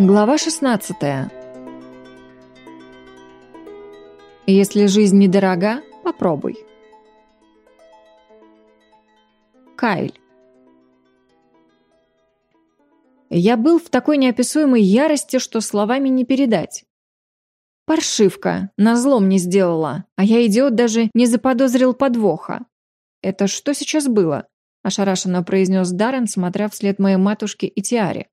Глава 16. Если жизнь недорога, попробуй. Кайль. Я был в такой неописуемой ярости, что словами не передать. Паршивка, назло мне сделала, а я, идиот, даже не заподозрил подвоха. «Это что сейчас было?» – ошарашенно произнес Даррен, смотря вслед моей матушке и Тиаре.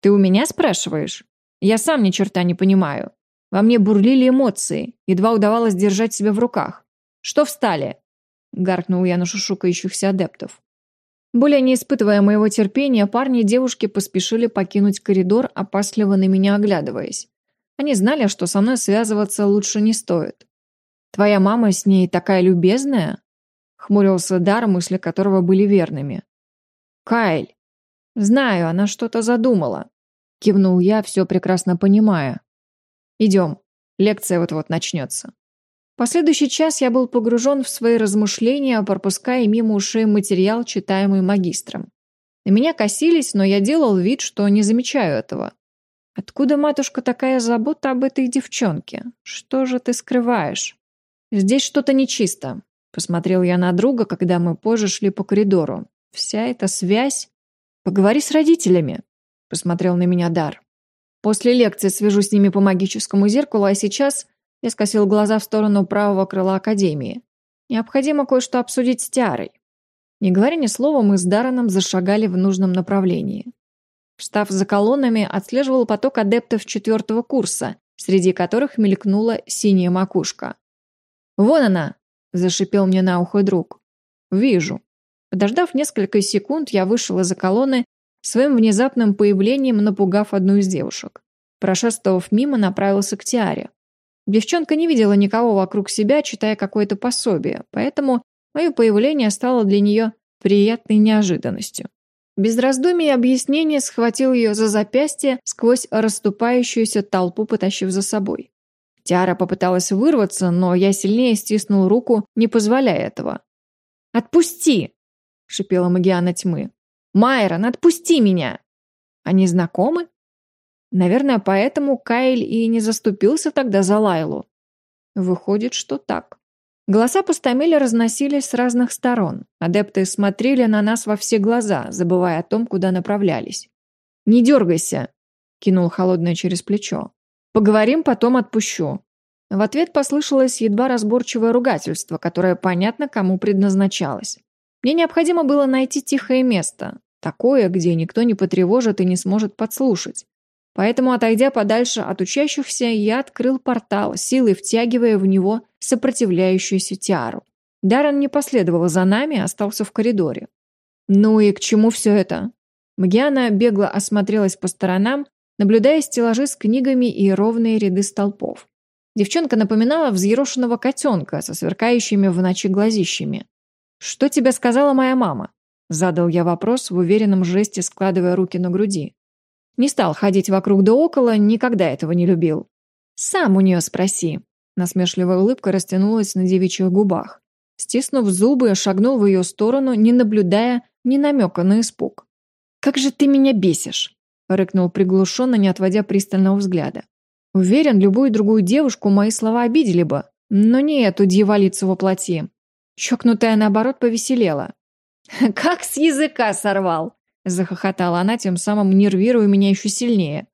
«Ты у меня спрашиваешь? Я сам ни черта не понимаю. Во мне бурлили эмоции, едва удавалось держать себя в руках. Что встали?» Гаркнул я на шушукающихся адептов. Более не испытывая моего терпения, парни и девушки поспешили покинуть коридор, опасливо на меня оглядываясь. Они знали, что со мной связываться лучше не стоит. «Твоя мама с ней такая любезная?» Хмурился Дар, мысли которого были верными. «Кайль, «Знаю, она что-то задумала», — кивнул я, все прекрасно понимая. «Идем, лекция вот-вот начнется». Последующий час я был погружен в свои размышления, пропуская мимо ушей материал, читаемый магистром. На меня косились, но я делал вид, что не замечаю этого. «Откуда, матушка, такая забота об этой девчонке? Что же ты скрываешь?» «Здесь что-то нечисто», — посмотрел я на друга, когда мы позже шли по коридору. «Вся эта связь...» «Поговори с родителями», — посмотрел на меня Дар. «После лекции свяжу с ними по магическому зеркалу, а сейчас...» Я скосил глаза в сторону правого крыла Академии. «Необходимо кое-что обсудить с Тиарой». Не говоря ни слова, мы с Дараном зашагали в нужном направлении. Встав за колоннами, отслеживал поток адептов четвертого курса, среди которых мелькнула синяя макушка. «Вон она!» – зашипел мне на ухо друг. «Вижу», Подождав несколько секунд, я вышел из-за колонны, своим внезапным появлением напугав одну из девушек. Прошествовав мимо, направился к Тиаре. Девчонка не видела никого вокруг себя, читая какое-то пособие, поэтому мое появление стало для нее приятной неожиданностью. Без раздумий и объяснения схватил ее за запястье сквозь расступающуюся толпу, потащив за собой. Тиара попыталась вырваться, но я сильнее стиснул руку, не позволяя этого. «Отпусти!» — шипела Магиана тьмы. «Майрон, отпусти меня!» «Они знакомы?» Наверное, поэтому Кайл и не заступился тогда за Лайлу. Выходит, что так. Голоса пустомеля разносились с разных сторон. Адепты смотрели на нас во все глаза, забывая о том, куда направлялись. «Не дергайся!» — кинул холодное через плечо. «Поговорим, потом отпущу». В ответ послышалось едва разборчивое ругательство, которое понятно, кому предназначалось. Мне необходимо было найти тихое место, такое, где никто не потревожит и не сможет подслушать. Поэтому, отойдя подальше от учащихся, я открыл портал, силой втягивая в него сопротивляющуюся тиару. Даррен не последовал за нами, остался в коридоре. «Ну и к чему все это?» Магиана бегло осмотрелась по сторонам, наблюдая стеллажи с книгами и ровные ряды столпов. Девчонка напоминала взъерошенного котенка со сверкающими в ночи глазищами. «Что тебе сказала моя мама?» Задал я вопрос в уверенном жесте, складывая руки на груди. Не стал ходить вокруг да около, никогда этого не любил. «Сам у нее спроси». Насмешливая улыбка растянулась на девичьих губах. Стиснув зубы, шагнул в ее сторону, не наблюдая ни намека на испуг. «Как же ты меня бесишь!» — рыкнул приглушенно, не отводя пристального взгляда. Уверен, любую другую девушку мои слова обидели бы, но не эту дьяволицу воплоти. Чокнутая, наоборот, повеселела. «Как с языка сорвал!» – захохотала она, тем самым нервируя меня еще сильнее.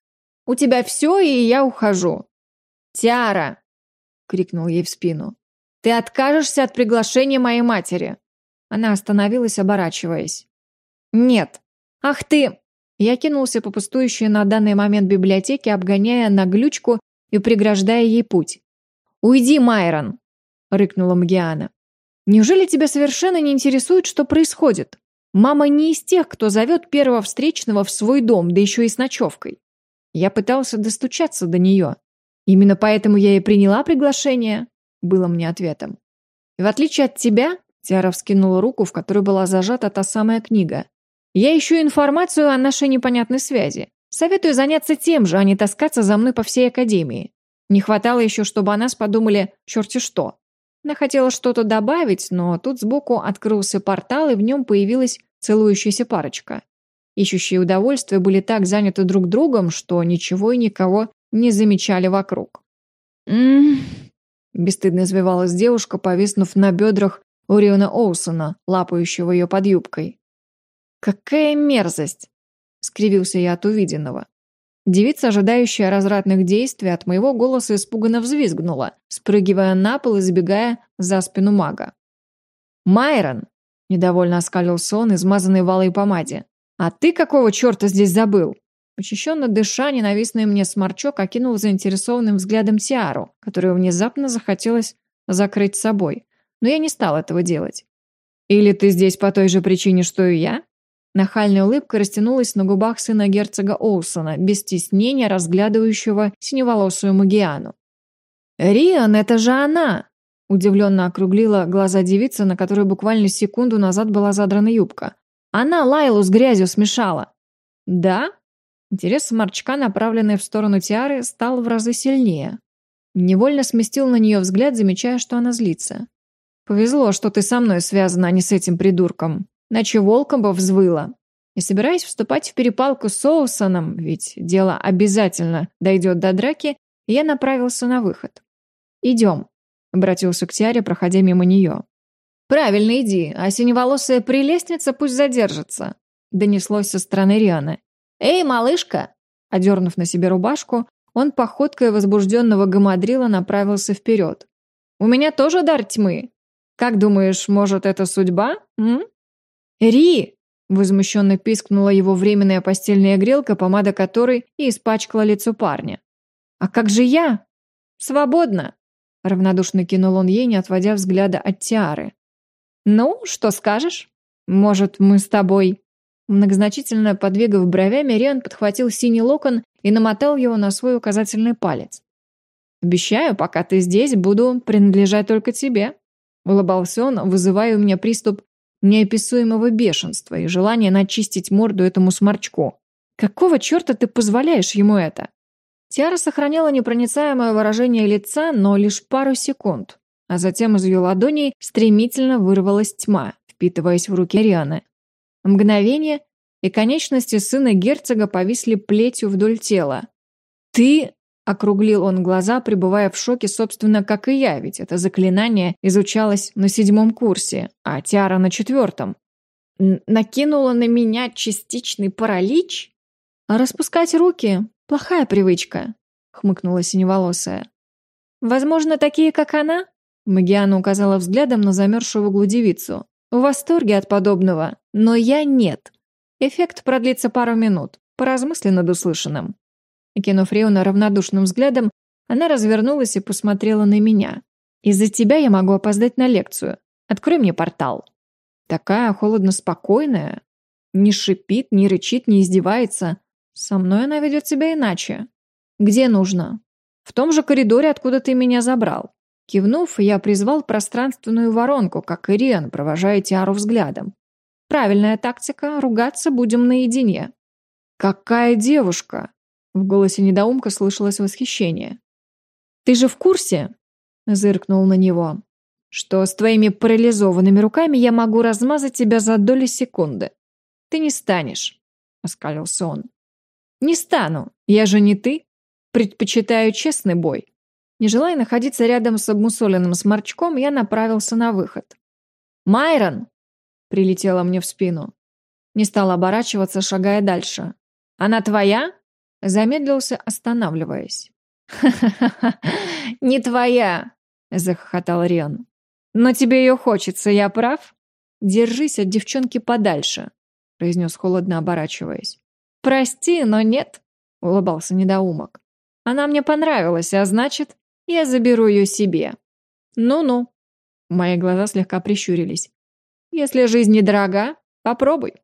«У тебя все, и я ухожу». «Тиара!» – крикнул ей в спину. «Ты откажешься от приглашения моей матери!» Она остановилась, оборачиваясь. «Нет! Ах ты!» Я кинулся по пустующей на данный момент библиотеке, обгоняя на глючку и преграждая ей путь. «Уйди, Майрон!» — рыкнула Магиана. Неужели тебя совершенно не интересует, что происходит? Мама не из тех, кто зовет первого встречного в свой дом, да еще и с ночевкой. Я пытался достучаться до нее. Именно поэтому я и приняла приглашение, было мне ответом. В отличие от тебя, Тиара вскинула руку, в которой была зажата та самая книга. Я ищу информацию о нашей непонятной связи. Советую заняться тем же, а не таскаться за мной по всей академии. Не хватало еще, чтобы о нас подумали черти что. Она хотела что-то добавить, но тут сбоку открылся портал, и в нем появилась целующаяся парочка. ищущие удовольствия, были так заняты друг другом, что ничего и никого не замечали вокруг. «М-м-м», бесстыдно извивалась девушка, повиснув на бедрах Ориона Оусона, лапающего ее под юбкой. «Какая мерзость!» — скривился я от увиденного. Девица, ожидающая развратных действий, от моего голоса испуганно взвизгнула, спрыгивая на пол и забегая за спину мага. «Майрон!» – недовольно оскалился он, измазанный в алой помаде. «А ты какого черта здесь забыл?» Учащенно дыша, ненавистный мне сморчок окинул заинтересованным взглядом Тиару, которую внезапно захотелось закрыть собой. Но я не стал этого делать. «Или ты здесь по той же причине, что и я?» Нахальная улыбка растянулась на губах сына герцога Олсона, без стеснения разглядывающего синеволосую Магиану. «Риан, это же она!» Удивленно округлила глаза девица, на которой буквально секунду назад была задрана юбка. «Она Лайлу с грязью смешала!» «Да?» Интерес сморчка, направленный в сторону Тиары, стал в разы сильнее. Невольно сместил на нее взгляд, замечая, что она злится. «Повезло, что ты со мной связана, а не с этим придурком. Иначе волком бы взвыла. Не собираясь вступать в перепалку с Соусоном, ведь дело обязательно дойдет до драки, я направился на выход. «Идем», — обратился к Тиаре, проходя мимо нее. «Правильно, иди, а синеволосая прелестница пусть задержится», — донеслось со стороны Рианы. «Эй, малышка!» Одернув на себе рубашку, он походкой возбужденного гамадрила направился вперед. «У меня тоже дар тьмы. Как думаешь, может, это судьба, м?» «Ри!» – возмущенно пискнула его временная постельная грелка, помада которой и испачкала лицо парня. «А как же я?» «Свободно!» – равнодушно кинул он ей, не отводя взгляда от Тиары. «Ну, что скажешь? Может, мы с тобой...» Многозначительно подвигав бровями, Риан подхватил синий локон и намотал его на свой указательный палец. «Обещаю, пока ты здесь, буду принадлежать только тебе», — улыбался он, вызывая у меня приступ неописуемого бешенства и желания начистить морду этому сморчку. Какого черта ты позволяешь ему это? Тиара сохраняла непроницаемое выражение лица, но лишь пару секунд, а затем из ее ладоней стремительно вырвалась тьма, впитываясь в руки Рианы. Мгновение, и конечности сына герцога повисли плетью вдоль тела. «Ты...» Округлил он глаза, пребывая в шоке, собственно, как и я, ведь это заклинание изучалось на седьмом курсе, а Тиара на четвертом. Накинула на меня частичный паралич? А распускать руки – плохая привычка, хмыкнула синеволосая. Возможно, такие, как она? Магиана указала взглядом на замерзшую в углу девицу. В восторге от подобного, но я нет. Эффект продлится пару минут. Поразмысли над услышанным. Кинув Риона равнодушным взглядом, она развернулась и посмотрела на меня. «Из-за тебя я могу опоздать на лекцию. Открой мне портал». Такая холодно-спокойная. Не шипит, не рычит, не издевается. Со мной она ведет себя иначе. «Где нужно?» «В том же коридоре, откуда ты меня забрал». Кивнув, я призвал пространственную воронку, как Ириан, провожая Тиару взглядом. «Правильная тактика, ругаться будем наедине». «Какая девушка!» В голосе недоумка слышалось восхищение. «Ты же в курсе?» – зыркнул на него. «Что с твоими парализованными руками я могу размазать тебя за доли секунды. Ты не станешь», – оскалился он. «Не стану. Я же не ты. Предпочитаю честный бой». Не желая находиться рядом с обмусоленным сморчком, я направился на выход. «Майрон!» – прилетела мне в спину. Не стал оборачиваться, шагая дальше. «Она твоя?» Замедлился, останавливаясь. «Ха-ха-ха! Не твоя!» — захохотал Риан. «Но тебе ее хочется, я прав?» «Держись от девчонки подальше», — произнес холодно, оборачиваясь. «Прости, но нет», — улыбался недоумок. «Она мне понравилась, а значит, я заберу ее себе». «Ну-ну». Мои глаза слегка прищурились. «Если жизнь недорога, попробуй».